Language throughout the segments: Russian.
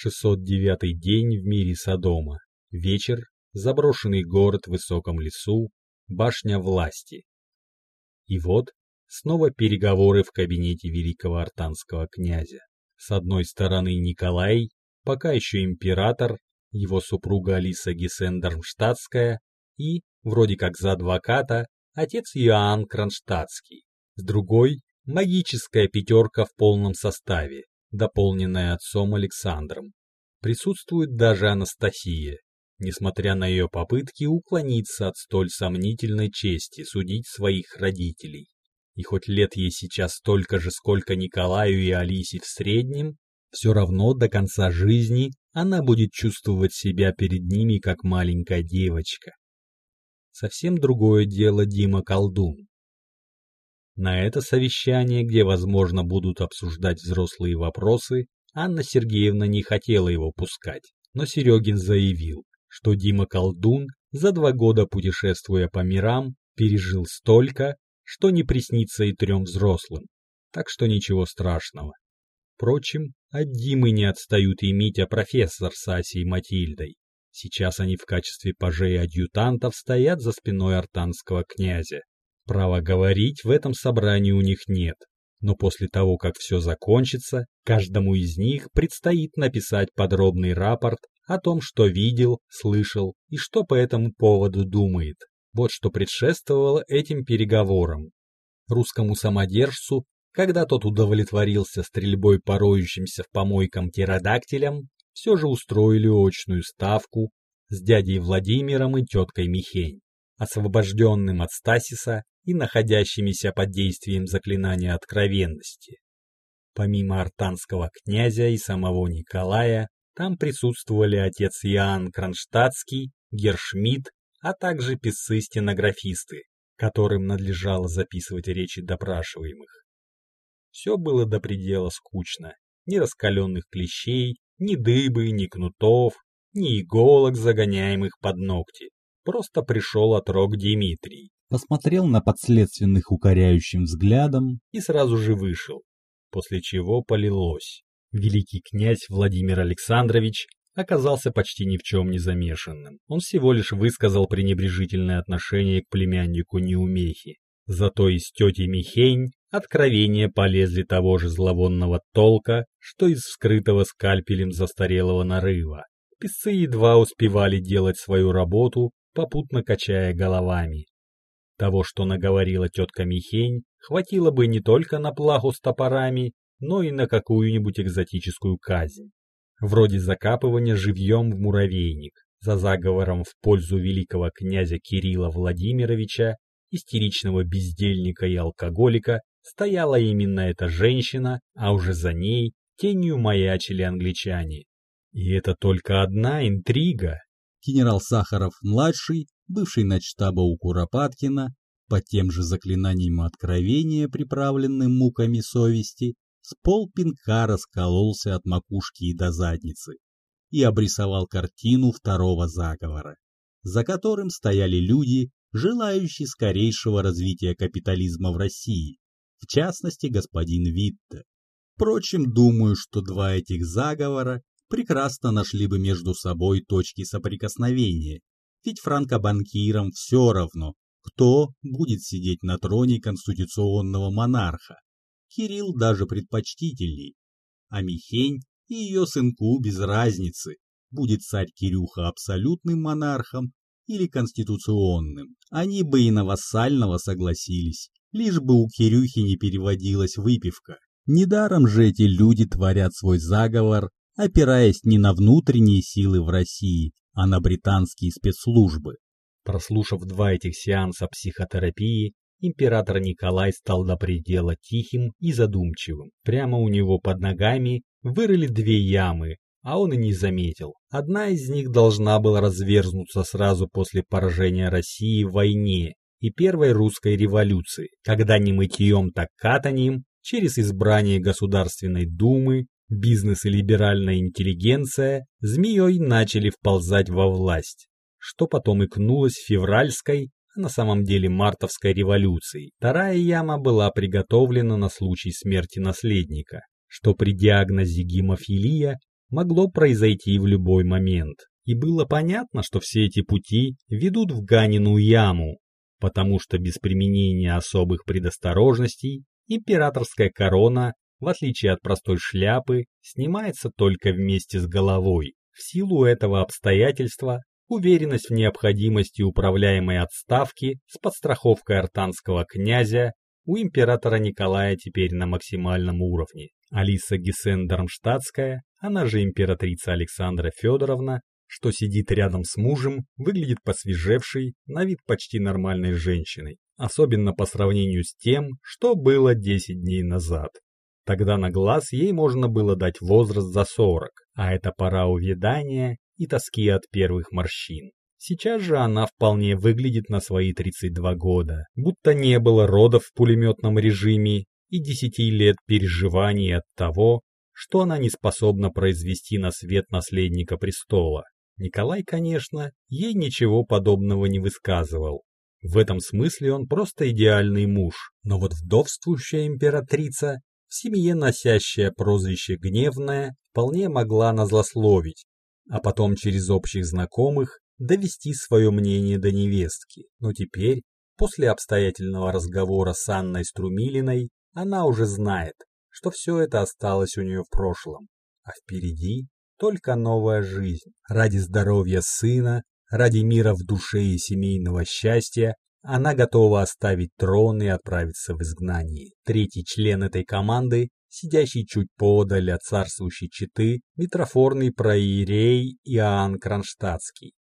609 день в мире Содома. Вечер. Заброшенный город в высоком лесу. Башня власти. И вот снова переговоры в кабинете великого артанского князя. С одной стороны Николай, пока еще император, его супруга Алиса Гессен-Дармштадтская и, вроде как за адвоката, отец Иоанн Кронштадтский. С другой – магическая пятерка в полном составе, дополненная отцом Александром. Присутствует даже Анастасия, несмотря на ее попытки уклониться от столь сомнительной чести судить своих родителей. И хоть лет ей сейчас столько же, сколько Николаю и Алисе в среднем, все равно до конца жизни она будет чувствовать себя перед ними как маленькая девочка. Совсем другое дело Дима Колдун. На это совещание, где, возможно, будут обсуждать взрослые вопросы, Анна Сергеевна не хотела его пускать, но Серегин заявил, что Дима Колдун, за два года путешествуя по мирам, пережил столько, что не приснится и трем взрослым, так что ничего страшного. Впрочем, от Димы не отстают и Митя профессор с Асей Матильдой. Сейчас они в качестве пажей адъютантов стоят за спиной артанского князя, Права говорить в этом собрании у них нет, но после того, как все закончится, каждому из них предстоит написать подробный рапорт о том, что видел, слышал и что по этому поводу думает. Вот что предшествовало этим переговорам. Русскому самодержцу, когда тот удовлетворился стрельбой по роющимся в помойкам птеродактилям, все же устроили очную ставку с дядей Владимиром и теткой Михень. Освобожденным от Стасиса и находящимися под действием заклинания откровенности. Помимо артанского князя и самого Николая, там присутствовали отец Иоанн Кронштадтский, Гершмидт, а также писцы-стенографисты, которым надлежало записывать речи допрашиваемых. Все было до предела скучно. Ни раскаленных клещей, ни дыбы, ни кнутов, ни иголок, загоняемых под ногти. Просто пришел отрок Дмитрий, посмотрел на подследственных укоряющим взглядом и сразу же вышел, после чего полилось. Великий князь Владимир Александрович оказался почти ни в чем не замешанным. Он всего лишь высказал пренебрежительное отношение к племяннику неумехи. Зато из тети Михень откровения полезли того же зловонного толка, что из вскрытого скальпелем застарелого нарыва. Песцы едва успевали делать свою работу, попутно качая головами. Того, что наговорила тетка Михень, хватило бы не только на плаху с топорами, но и на какую-нибудь экзотическую казнь. Вроде закапывания живьем в муравейник, за заговором в пользу великого князя Кирилла Владимировича, истеричного бездельника и алкоголика, стояла именно эта женщина, а уже за ней тенью маячили англичане. И это только одна интрига. Генерал Сахаров-младший бывший начштаба у Куропаткина, по тем же заклинаниям откровения, приправленным муками совести, с полпинка раскололся от макушки и до задницы и обрисовал картину второго заговора, за которым стояли люди, желающие скорейшего развития капитализма в России, в частности господин Витте. Впрочем, думаю, что два этих заговора прекрасно нашли бы между собой точки соприкосновения ведь франкобанкирам все равно, кто будет сидеть на троне конституционного монарха. Кирилл даже предпочтительней, а Михень и ее сынку без разницы, будет царь Кирюха абсолютным монархом или конституционным. Они бы и на вассального согласились, лишь бы у Кирюхи не переводилась выпивка. Недаром же эти люди творят свой заговор, опираясь не на внутренние силы в России, а на британские спецслужбы. Прослушав два этих сеанса психотерапии, император Николай стал до предела тихим и задумчивым. Прямо у него под ногами вырыли две ямы, а он и не заметил. Одна из них должна была разверзнуться сразу после поражения России в войне и Первой русской революции, когда не мытьем так катанием через избрание Государственной Думы бизнес и либеральная интеллигенция змеей начали вползать во власть, что потом икнулось февральской, а на самом деле мартовской революцией. Вторая яма была приготовлена на случай смерти наследника, что при диагнозе гемофилия могло произойти в любой момент. И было понятно, что все эти пути ведут в Ганину яму, потому что без применения особых предосторожностей императорская корона, в отличие от простой шляпы, снимается только вместе с головой. В силу этого обстоятельства уверенность в необходимости управляемой отставки с подстраховкой артанского князя у императора Николая теперь на максимальном уровне. Алиса Гессен-Дармштадтская, она же императрица Александра Федоровна, что сидит рядом с мужем, выглядит посвежевшей, на вид почти нормальной женщиной, особенно по сравнению с тем, что было 10 дней назад. Тогда на глаз ей можно было дать возраст за 40, а это пора увядания и тоски от первых морщин. Сейчас же она вполне выглядит на свои 32 года, будто не было родов в пулеметном режиме и 10 лет переживаний от того, что она не способна произвести на свет наследника престола. Николай, конечно, ей ничего подобного не высказывал. В этом смысле он просто идеальный муж, но вот вдовствующая императрица, в семье носящая прозвище «гневная», вполне могла назлословить, а потом через общих знакомых довести свое мнение до невестки. Но теперь, после обстоятельного разговора с Анной Струмилиной, она уже знает, что все это осталось у нее в прошлом, а впереди только новая жизнь. Ради здоровья сына, ради мира в душе и семейного счастья она готова оставить трон и отправиться в изгнание. Третий член этой команды сидящий чуть подаль от царствующей четы, митрофорный проиерей Иоанн Кронштадтский.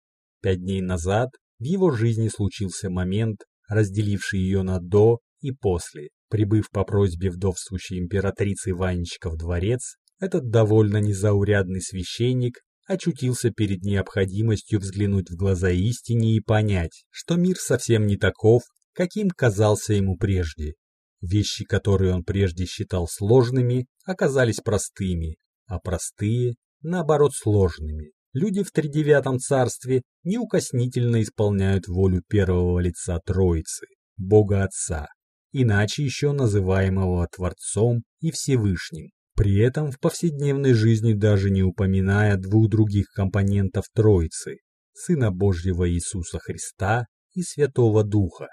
Пять дней назад в его жизни случился момент, разделивший ее на «до» и «после». Прибыв по просьбе вдовствующей императрицы Ванечка в дворец, этот довольно незаурядный священник очутился перед необходимостью взглянуть в глаза истине и понять, что мир совсем не таков, каким казался ему прежде. Вещи, которые он прежде считал сложными, оказались простыми, а простые, наоборот, сложными. Люди в тридевятом царстве неукоснительно исполняют волю первого лица Троицы, Бога Отца, иначе еще называемого Творцом и Всевышним. При этом в повседневной жизни даже не упоминая двух других компонентов Троицы, Сына Божьего Иисуса Христа и Святого Духа,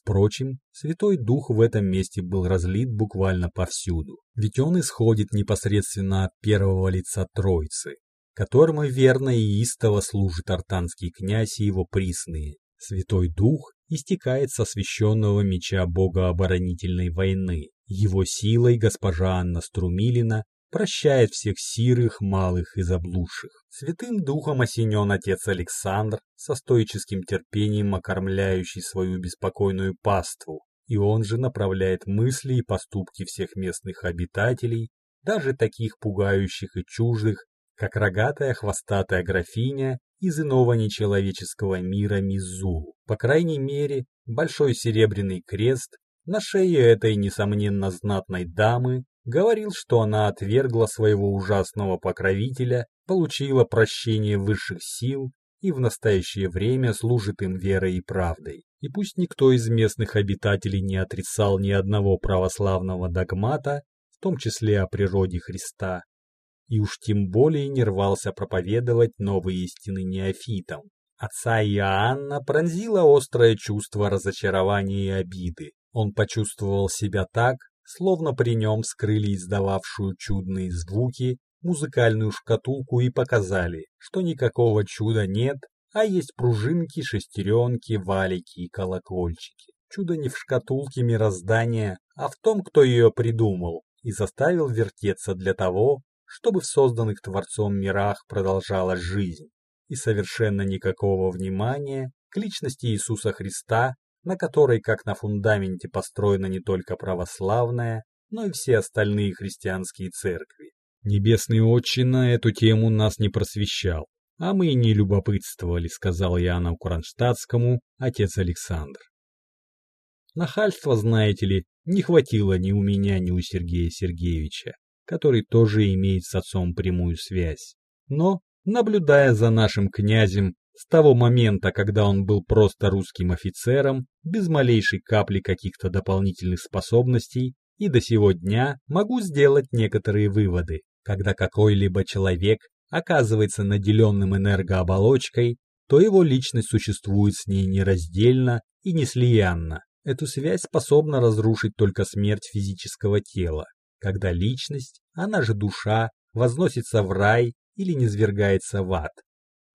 Впрочем, Святой Дух в этом месте был разлит буквально повсюду, ведь он исходит непосредственно от первого лица Троицы, которому верно и истово служит артанский князь и его присные. Святой Дух истекает со священного меча бога оборонительной войны. Его силой госпожа Анна Струмилина прощает всех сирых, малых и заблудших. Святым духом осенен отец Александр, со стоическим терпением окормляющий свою беспокойную паству, и он же направляет мысли и поступки всех местных обитателей, даже таких пугающих и чуждых, как рогатая хвостатая графиня из иного нечеловеческого мира Мизу. По крайней мере, большой серебряный крест на шее этой, несомненно, знатной дамы говорил, что она отвергла своего ужасного покровителя, получила прощение высших сил и в настоящее время служит им верой и правдой. И пусть никто из местных обитателей не отрицал ни одного православного догмата, в том числе о природе Христа, и уж тем более не рвался проповедовать новые истины неофитам. Отца Иоанна пронзило острое чувство разочарования и обиды. Он почувствовал себя так, словно при нем скрыли издававшую чудные звуки музыкальную шкатулку и показали, что никакого чуда нет, а есть пружинки, шестеренки, валики и колокольчики. Чудо не в шкатулке мироздания, а в том, кто ее придумал и заставил вертеться для того, чтобы в созданных Творцом мирах продолжалась жизнь. И совершенно никакого внимания к личности Иисуса Христа на которой, как на фундаменте, построена не только православная, но и все остальные христианские церкви. Небесный Отче на эту тему нас не просвещал, а мы и не любопытствовали, сказал Иоанну Кронштадтскому отец Александр. Нахальства, знаете ли, не хватило ни у меня, ни у Сергея Сергеевича, который тоже имеет с отцом прямую связь. Но, наблюдая за нашим князем, с того момента, когда он был просто русским офицером, без малейшей капли каких-то дополнительных способностей, и до сего дня могу сделать некоторые выводы. Когда какой-либо человек оказывается наделенным энергооболочкой, то его личность существует с ней нераздельно и неслиянно. Эту связь способна разрушить только смерть физического тела, когда личность, она же душа, возносится в рай или низвергается в ад.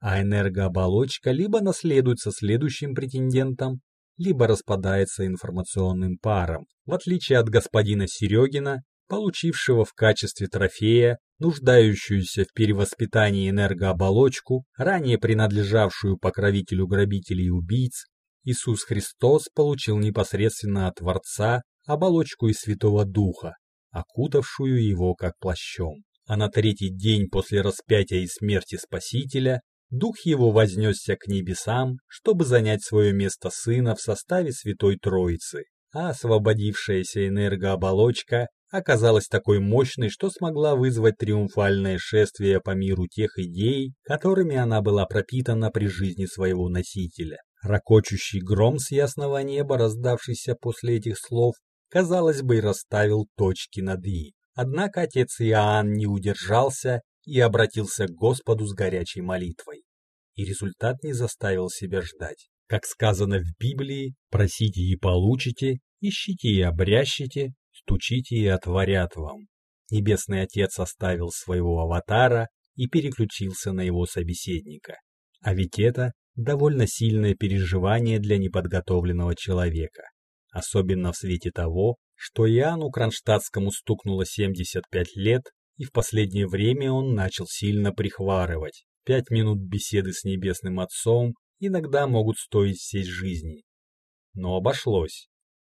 А энергооболочка либо наследуется следующим претендентом, либо распадается информационным паром, в отличие от господина Серегина, получившего в качестве трофея нуждающуюся в перевоспитании энергооболочку, ранее принадлежавшую покровителю грабителей и убийц, Иисус Христос получил непосредственно от Творца оболочку из Святого Духа, окутавшую его как плащом. А на третий день после распятия и смерти Спасителя Дух его вознесся к небесам, чтобы занять свое место Сына в составе Святой Троицы, а освободившаяся энергооболочка оказалась такой мощной, что смогла вызвать триумфальное шествие по миру тех идей, которыми она была пропитана при жизни своего носителя. Рокочущий гром с ясного неба, раздавшийся после этих слов, казалось бы, расставил точки над «и». Однако отец Иоанн не удержался и обратился к Господу с горячей молитвой. И результат не заставил себя ждать. Как сказано в Библии, просите и получите, ищите и обрящите, стучите и отворят вам. Небесный Отец оставил своего аватара и переключился на его собеседника. А ведь это довольно сильное переживание для неподготовленного человека, особенно в свете того, что Иоанну Кронштадтскому стукнуло 75 лет, и в последнее время он начал сильно прихварывать. Пять минут беседы с Небесным Отцом иногда могут стоить всей жизни. Но обошлось.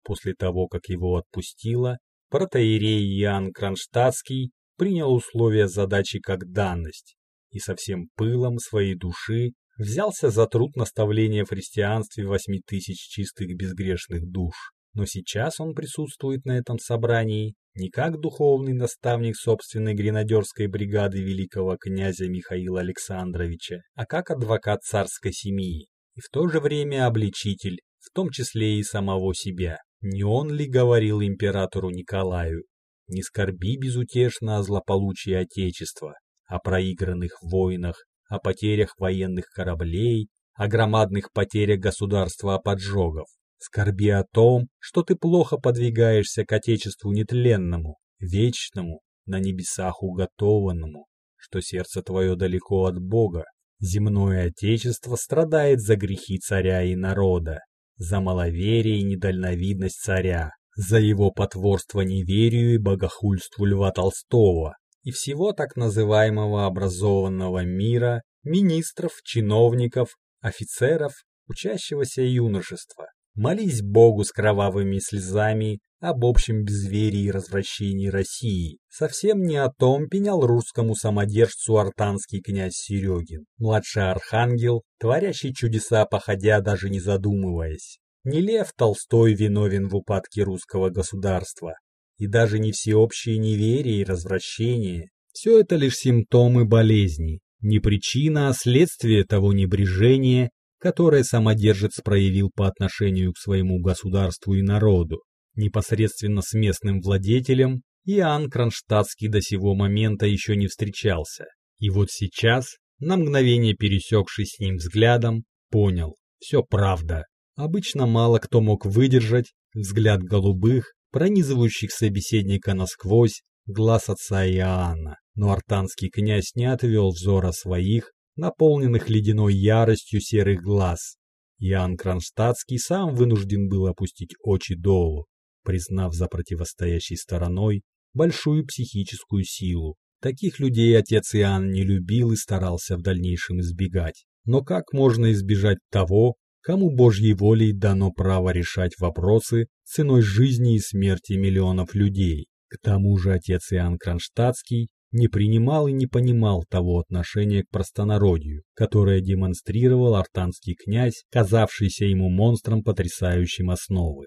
После того, как его отпустило, протоиерей Иоанн Кронштадтский принял условия задачи как данность и со всем пылом своей души взялся за труд наставления в христианстве восьми тысяч чистых безгрешных душ. Но сейчас он присутствует на этом собрании не как духовный наставник собственной гренадерской бригады великого князя Михаила Александровича, а как адвокат царской семьи и в то же время обличитель, в том числе и самого себя. Не он ли говорил императору Николаю, не скорби безутешно о злополучии Отечества, о проигранных войнах, о потерях военных кораблей, о громадных потерях государства от поджогов. Скорби о том, что ты плохо подвигаешься к Отечеству нетленному, вечному, на небесах уготованному, что сердце твое далеко от Бога. Земное Отечество страдает за грехи царя и народа, за маловерие и недальновидность царя, за его потворство неверию и богохульству Льва Толстого и всего так называемого образованного мира, министров, чиновников, офицеров, учащегося юношества. Молись Богу с кровавыми слезами об общем безверии и развращении России. Совсем не о том пенял русскому самодержцу артанский князь Серегин, младший архангел, творящий чудеса, походя даже не задумываясь. Не Лев Толстой виновен в упадке русского государства, и даже не всеобщее неверие и развращение. Все это лишь симптомы болезни, не причина, а следствие того небрежения, которое самодержец проявил по отношению к своему государству и народу непосредственно с местным владетелем, Иоанн Кронштадтский до сего момента еще не встречался. И вот сейчас, на мгновение пересекшись с ним взглядом, понял, все правда. Обычно мало кто мог выдержать взгляд голубых, пронизывающих собеседника насквозь, глаз отца Иоанна. Но артанский князь не отвел взора своих, наполненных ледяной яростью серых глаз. Иоанн Кронштадтский сам вынужден был опустить очи долу признав за противостоящей стороной большую психическую силу. Таких людей отец Иоанн не любил и старался в дальнейшем избегать. Но как можно избежать того, кому Божьей волей дано право решать вопросы ценой жизни и смерти миллионов людей? К тому же отец Иоанн Кронштадтский не принимал и не понимал того отношения к простонародью, которое демонстрировал артанский князь, казавшийся ему монстром потрясающим основы.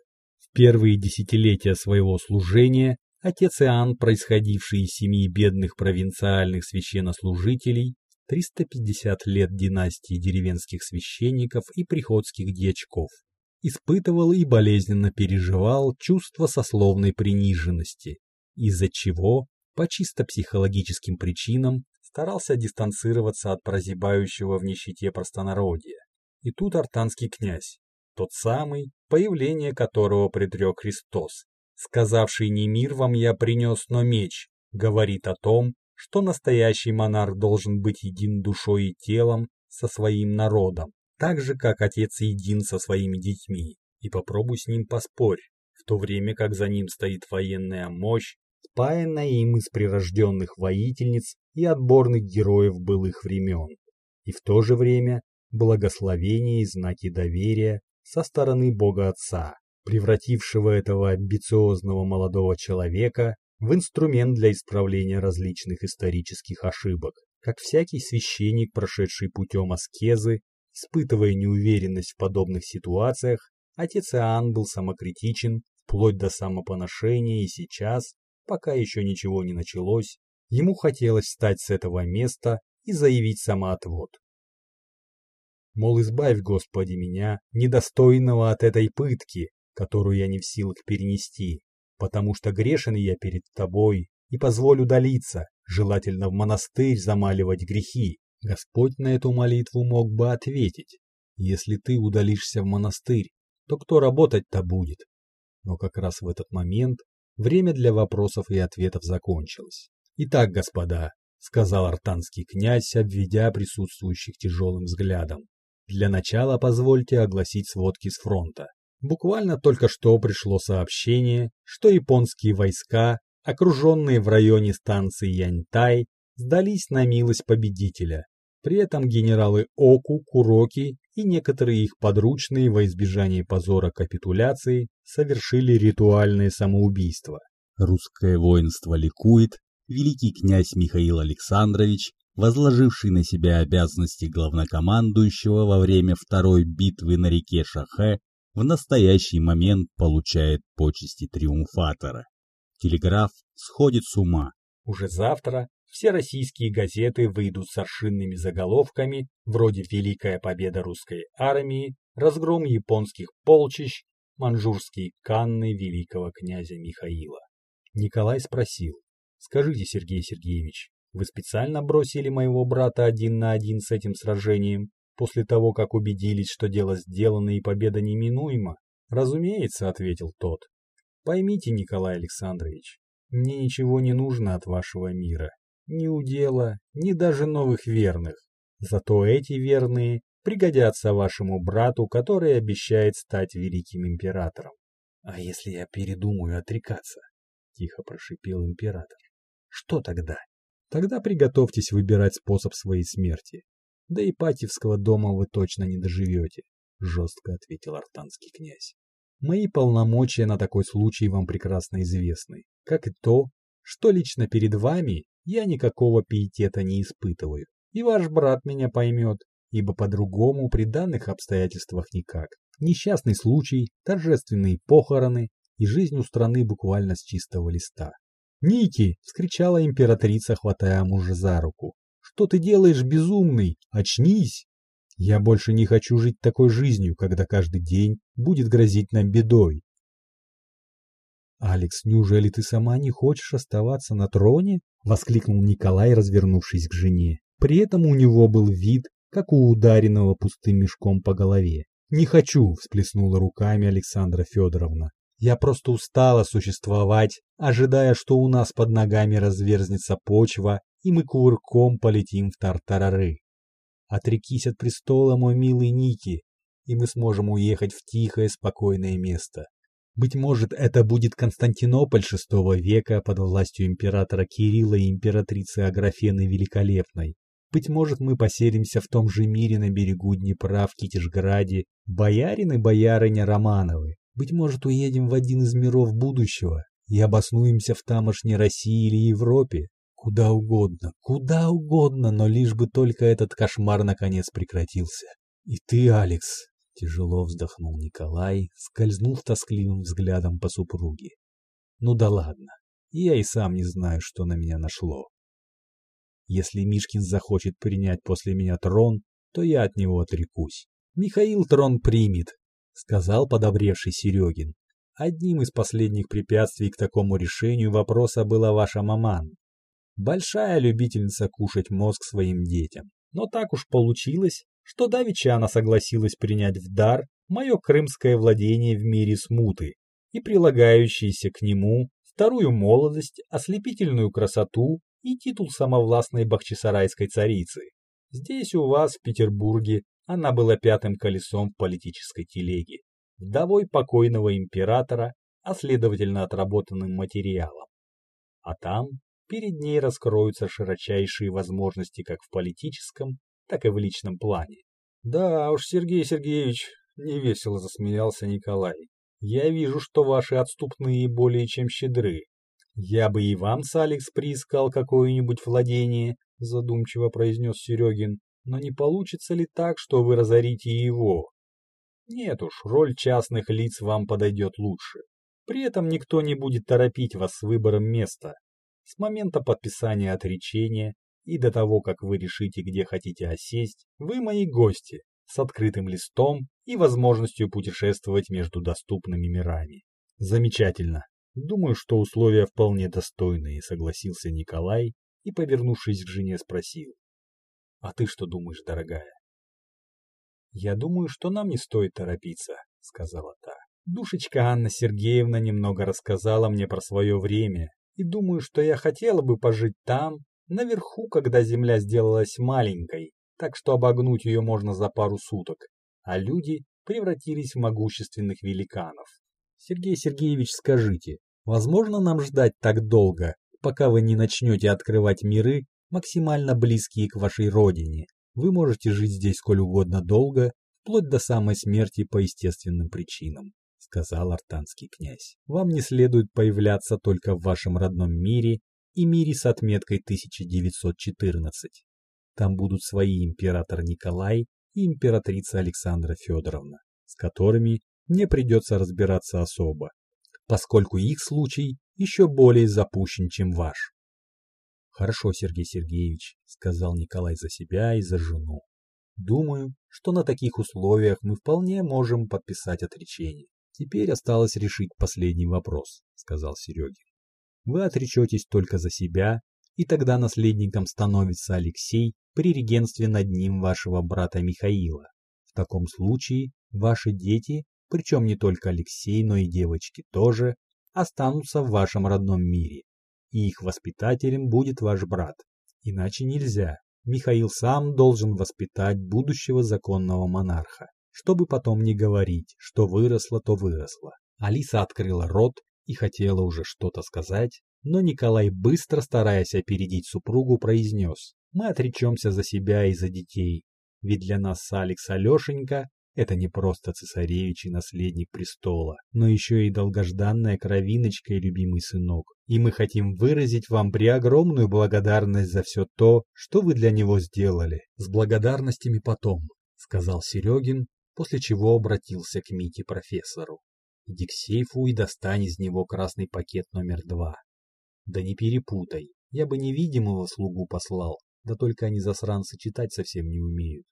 Первые десятилетия своего служения отец Иоанн, происходивший из семьи бедных провинциальных священнослужителей, 350 лет династии деревенских священников и приходских дьячков, испытывал и болезненно переживал чувство сословной приниженности, из-за чего по чисто психологическим причинам старался дистанцироваться от прозябающего в нищете простонародья. И тут артанский князь, тот самый, появление которого предрек Христос, сказавший «Не мир вам я принес, но меч», говорит о том, что настоящий монарх должен быть един душой и телом со своим народом, так же, как отец един со своими детьми, и попробуй с ним поспорь, в то время как за ним стоит военная мощь, спаянная им из прирожденных воительниц и отборных героев былых времен, и в то же время благословение и знаки доверия со стороны Бога Отца, превратившего этого амбициозного молодого человека в инструмент для исправления различных исторических ошибок, как всякий священник, прошедший путем аскезы, испытывая неуверенность в подобных ситуациях, отец Иоанн был самокритичен вплоть до самопоношения и сейчас, пока еще ничего не началось, ему хотелось встать с этого места и заявить самоотвод. Мол, избавь, Господи, меня, недостойного от этой пытки, которую я не в силах перенести, потому что грешен я перед тобой, и позволь удалиться, желательно в монастырь замаливать грехи. Господь на эту молитву мог бы ответить, если ты удалишься в монастырь, то кто работать-то будет? Но как раз в этот момент время для вопросов и ответов закончилось. Итак, господа, сказал артанский князь, обведя присутствующих тяжелым взглядом. Для начала позвольте огласить сводки с фронта. Буквально только что пришло сообщение, что японские войска, окруженные в районе станции Яньтай, сдались на милость победителя. При этом генералы Оку, Куроки и некоторые их подручные во избежание позора капитуляции совершили ритуальное самоубийство. Русское воинство ликует, великий князь Михаил Александрович, возложивший на себя обязанности главнокомандующего во время второй битвы на реке Шахе, в настоящий момент получает почести триумфатора. Телеграф сходит с ума. Уже завтра все российские газеты выйдут с аршинными заголовками вроде «Великая победа русской армии», «Разгром японских полчищ», «Манжурские канны великого князя Михаила». Николай спросил, «Скажите, Сергей Сергеевич, вы специально бросили моего брата один на один с этим сражением?» после того, как убедились, что дело сделано и победа неминуема? Разумеется, ответил тот. Поймите, Николай Александрович, мне ничего не нужно от вашего мира. Ни удела, ни даже новых верных. Зато эти верные пригодятся вашему брату, который обещает стать великим императором. А если я передумаю отрекаться? Тихо прошипел император. Что тогда? Тогда приготовьтесь выбирать способ своей смерти. Да и Патевского дома вы точно не доживете, жестко ответил артанский князь. Мои полномочия на такой случай вам прекрасно известны, как и то, что лично перед вами я никакого пиетета не испытываю. И ваш брат меня поймет, ибо по-другому при данных обстоятельствах никак. Несчастный случай, торжественные похороны и жизнь у страны буквально с чистого листа. «Ники!» — вскричала императрица, хватая мужа за руку. Что ты делаешь, безумный? Очнись! Я больше не хочу жить такой жизнью, когда каждый день будет грозить нам бедой. «Алекс, неужели ты сама не хочешь оставаться на троне?» — воскликнул Николай, развернувшись к жене. При этом у него был вид, как у ударенного пустым мешком по голове. «Не хочу!» — всплеснула руками Александра Федоровна. «Я просто устала существовать, ожидая, что у нас под ногами разверзнется почва, и мы кувырком полетим в Тартарары. Отрекись от престола, мой милый Ники, и мы сможем уехать в тихое, спокойное место. Быть может, это будет Константинополь VI века под властью императора Кирилла и императрицы Аграфены Великолепной. Быть может, мы поселимся в том же мире на берегу Днепра в Китежграде, боярин и боярыня Романовы. Быть может, уедем в один из миров будущего и обоснуемся в тамошней России или Европе. Куда угодно, куда угодно, но лишь бы только этот кошмар наконец прекратился. И ты, Алекс, тяжело вздохнул Николай, скользнув тоскливым взглядом по супруге. Ну да ладно, я и сам не знаю, что на меня нашло. Если Мишкин захочет принять после меня трон, то я от него отрекусь. Михаил трон примет, сказал подобревший Серегин. Одним из последних препятствий к такому решению вопроса была ваша маман. большая любительница кушать мозг своим детям. Но так уж получилось, что давеча она согласилась принять в дар мое крымское владение в мире смуты и прилагающиеся к нему вторую молодость, ослепительную красоту и титул самовластной бахчисарайской царицы. Здесь у вас, в Петербурге, она была пятым колесом в политической телеге, вдовой покойного императора, а следовательно отработанным материалом. А там перед ней раскроются широчайшие возможности как в политическом, так и в личном плане. Да уж, Сергей Сергеевич, невесело засмеялся Николай. Я вижу, что ваши отступные более чем щедры. Я бы и вам с Алекс приискал какое-нибудь владение, задумчиво произнес Серегин. Но не получится ли так, что вы разорите его? Нет уж, роль частных лиц вам подойдет лучше. При этом никто не будет торопить вас с выбором места. С момента подписания отречения и до того, как вы решите, где хотите осесть, вы мои гости, с открытым листом и возможностью путешествовать между доступными мирами. Замечательно. Думаю, что условия вполне достойные, согласился Николай и, повернувшись к жене, спросил. А ты что думаешь, дорогая? Я думаю, что нам не стоит торопиться, сказала та. Душечка Анна Сергеевна немного рассказала мне про свое время, и думаю, что я хотела бы пожить там, наверху, когда земля сделалась маленькой, так что обогнуть ее можно за пару суток, а люди превратились в могущественных великанов. Сергей Сергеевич, скажите, возможно нам ждать так долго, пока вы не начнете открывать миры, максимально близкие к вашей родине? Вы можете жить здесь сколь угодно долго, вплоть до самой смерти по естественным причинам, сказал артанский князь. Вам не следует появляться только в вашем родном мире и мире с отметкой 1914. Там будут свои император Николай и императрица Александра Федоровна, с которыми мне придется разбираться особо, поскольку их случай еще более запущен, чем ваш. Хорошо, Сергей Сергеевич, сказал Николай за себя и за жену. Думаю, что на таких условиях мы вполне можем подписать отречение. Теперь осталось решить последний вопрос, сказал Серегин. Вы отречетесь только за себя, и тогда наследником становится Алексей при регенстве над ним вашего брата Михаила. В таком случае ваши дети, причем не только Алексей, но и девочки тоже, останутся в вашем родном мире, и их воспитателем будет ваш брат. Иначе нельзя. Михаил сам должен воспитать будущего законного монарха, чтобы потом не говорить, что выросло, то выросло. Алиса открыла рот и хотела уже что-то сказать, но Николай быстро, стараясь опередить супругу, произнес «Мы отречемся за себя и за детей, ведь для нас Алекс Алешенька это не просто цесаревич и наследник престола, но еще и долгожданная кровиночка и любимый сынок. И мы хотим выразить вам преогромную благодарность за все то, что вы для него сделали. С благодарностями потом, сказал Серегин, после чего обратился к Мите профессору. Иди к сейфу и достань из него красный пакет номер два. Да не перепутай, я бы невидимого слугу послал, да только они засранцы читать совсем не умеют.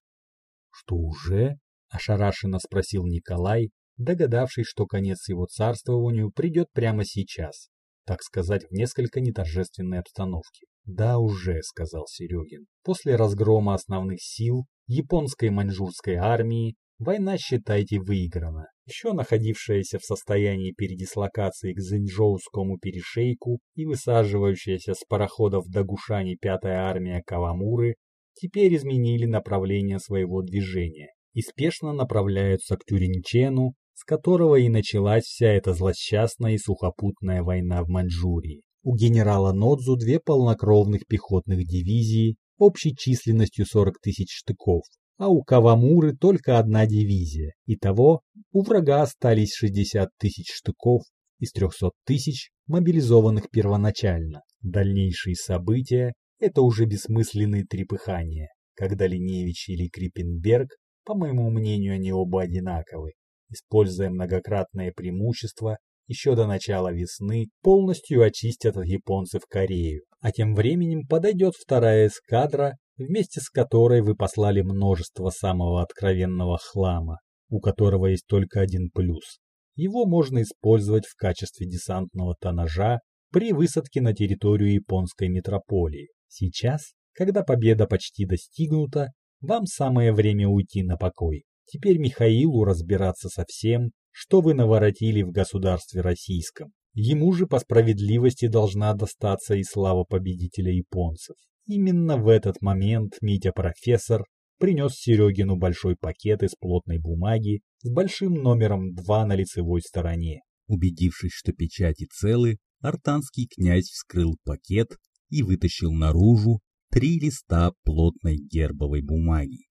Что уже? Ошарашенно спросил Николай, догадавшись, что конец его царствованию придет прямо сейчас, так сказать, в несколько неторжественной обстановке. «Да уже», — сказал Серегин. После разгрома основных сил японской маньчжурской армии война, считайте, выиграна. Еще находившаяся в состоянии передислокации к Зинчжоускому перешейку и высаживающаяся с пароходов до Гушани пятая армия Кавамуры теперь изменили направление своего движения и спешно направляются к Тюринчену, с которого и началась вся эта злосчастная и сухопутная война в Маньчжурии. У генерала Нодзу две полнокровных пехотных дивизии общей численностью 40 тысяч штыков, а у Кавамуры только одна дивизия. Итого у врага остались 60 тысяч штыков из 300 тысяч, мобилизованных первоначально. Дальнейшие события – это уже бессмысленные трепыхания, когда Линевич или Криппенберг по моему мнению, они оба одинаковы. Используя многократное преимущество, еще до начала весны полностью очистят от японцев Корею. А тем временем подойдет вторая эскадра, вместе с которой вы послали множество самого откровенного хлама, у которого есть только один плюс. Его можно использовать в качестве десантного тоннажа при высадке на территорию японской метрополии. Сейчас, когда победа почти достигнута, вам самое время уйти на покой. Теперь Михаилу разбираться со всем, что вы наворотили в государстве российском. Ему же по справедливости должна достаться и слава победителя японцев. Именно в этот момент Митя-профессор принес Серегину большой пакет из плотной бумаги с большим номером 2 на лицевой стороне. Убедившись, что печати целы, артанский князь вскрыл пакет и вытащил наружу три листа плотной гербовой бумаги.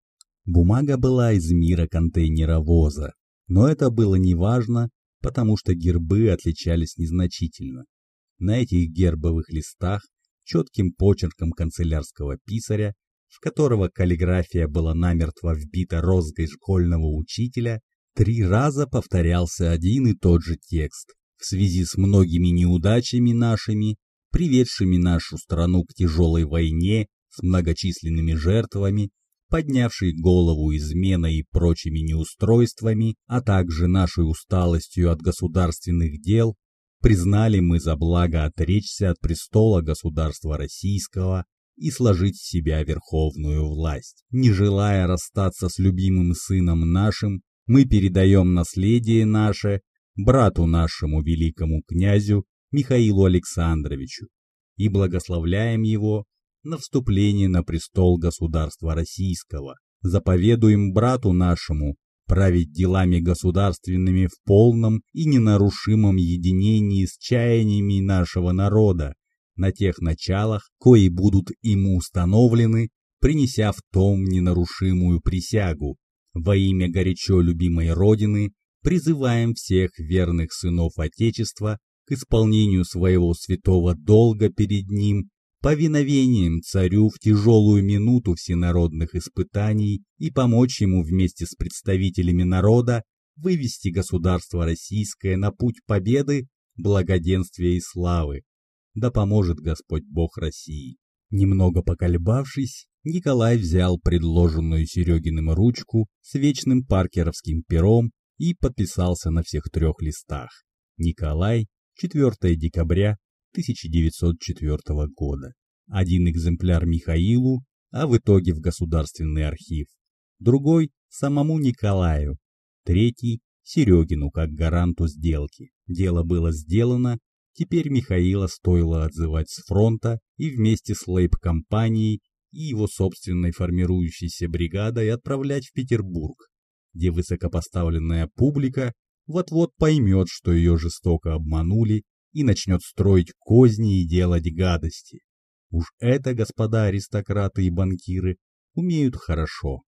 Бумага была из мира контейнеровоза, но это было неважно, потому что гербы отличались незначительно. На этих гербовых листах четким почерком канцелярского писаря, в которого каллиграфия была намертво вбита розгой школьного учителя, три раза повторялся один и тот же текст. В связи с многими неудачами нашими, приведшими нашу страну к тяжелой войне с многочисленными жертвами, поднявшей голову изменой и прочими неустройствами, а также нашей усталостью от государственных дел, признали мы за благо отречься от престола государства российского и сложить в себя верховную власть. Не желая расстаться с любимым сыном нашим, мы передаем наследие наше брату нашему великому князю Михаилу Александровичу и благословляем его на вступление на престол государства российского. Заповедуем брату нашему править делами государственными в полном и ненарушимом единении с чаяниями нашего народа, на тех началах, кои будут ему установлены, принеся в том ненарушимую присягу. Во имя горячо любимой Родины призываем всех верных сынов Отечества к исполнению своего святого долга перед ним повиновением царю в тяжелую минуту всенародных испытаний и помочь ему вместе с представителями народа вывести государство российское на путь победы, благоденствия и славы. Да поможет Господь Бог России. Немного поколебавшись, Николай взял предложенную Серегиным ручку с вечным паркеровским пером и подписался на всех трех листах. Николай, 4 декабря 1904 года. Один экземпляр Михаилу, а в итоге в Государственный архив. Другой – самому Николаю. Третий – Серегину как гаранту сделки. Дело было сделано, теперь Михаила стоило отзывать с фронта и вместе с лейб-компанией и его собственной формирующейся бригадой отправлять в Петербург, где высокопоставленная публика вот-вот поймет, что ее жестоко обманули и начнет строить козни и делать гадости. Уж это, господа аристократы и банкиры, умеют хорошо.